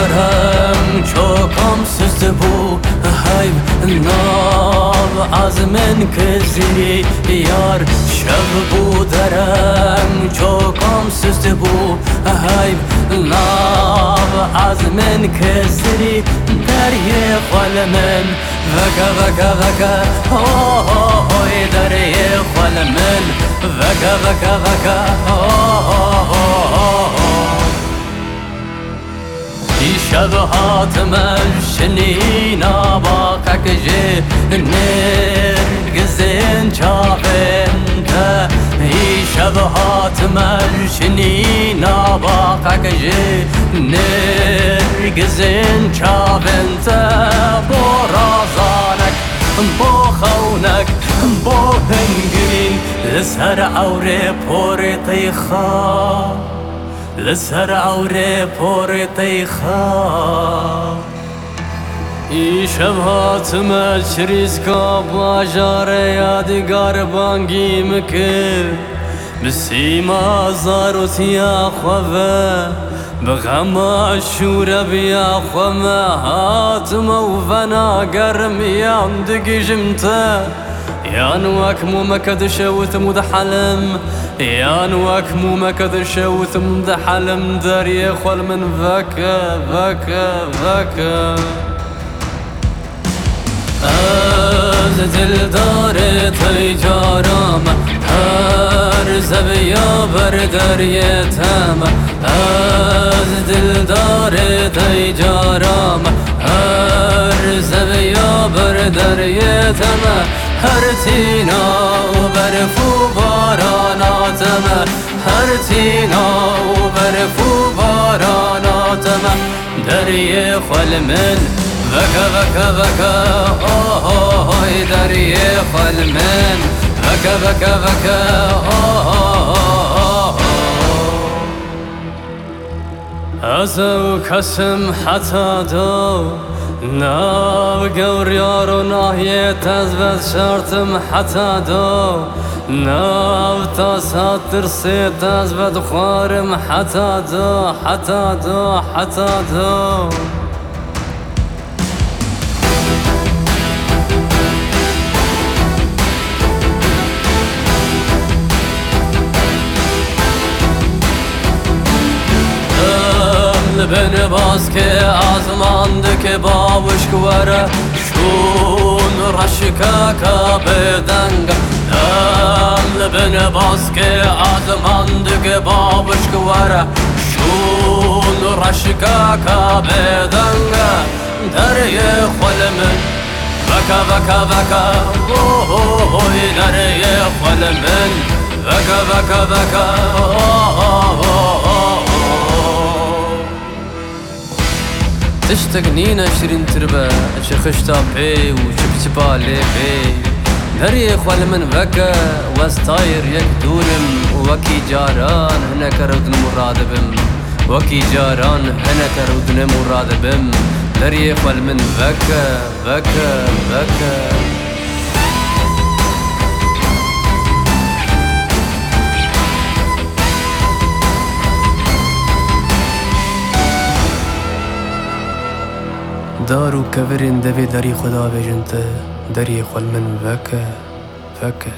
دارم که کم سست بو حیب نام از من کزیری یار شب بو دارم که کم سست بو حیب نام از من کزیری دریه خال من وگا وگا وگا اوه اوه دریه خال من وگا وگا وگا اوه شب هاتم شنینا باقک جه نرگزین چاپن تا ای شب هاتم شنینا باقک جه نرگزین چاپن تا بو رازانک بو خونک بو هنگرین لسر اوره پور تیخا لسر عوره پر تیخا. ای شب هاتم چریزکا باجار یادگار بانگی مکر بسیما زارو تیا خواه بغما شورا بیا خوما هاتم و فنا گرم یام دگی جمتا يان واك مو مكد شوت مد حلم. يان واك مو مكد شوت مد حلم. داري خل من فكا فكا فكا أزدل دار تجارام هر زبيا بردر يتام أزدل دار تجارام هر زبيا بردر يتام هر تینا و برفو باران آتمه هر تینا و برفو باران آتمه دریه خلمن وکا وکا وکا آهای دریه خلمن وکا وکا وکا آهای از او کسم حتا دو ناو قور يارو ناهية تزبد شرطم حتى دو ناو تاسات ترسي تزبد خوارم حتى دو حتى beni bas ke azmandı ke babuş kuvara Şun raşika ka bedanga beni bas ke azmandı ke babuş kuvara Şun raşika ka bedanga Derye hulmin Vaka vaka vaka Oh oh oh Derye hulmin Vaka vaka vaka oh تشتقنينا عشرين تربة شخشتا بي وشبشبا لي بي. نري خوال من وكا وستاير يك دورم وكي جاران هنا كرودن مراد بم وكي جاران هنا كرودن مراد بم نري خوال من وكا وكا وكا دارو كفرين دبي داري خدا بجنت داري خل من فكا فكا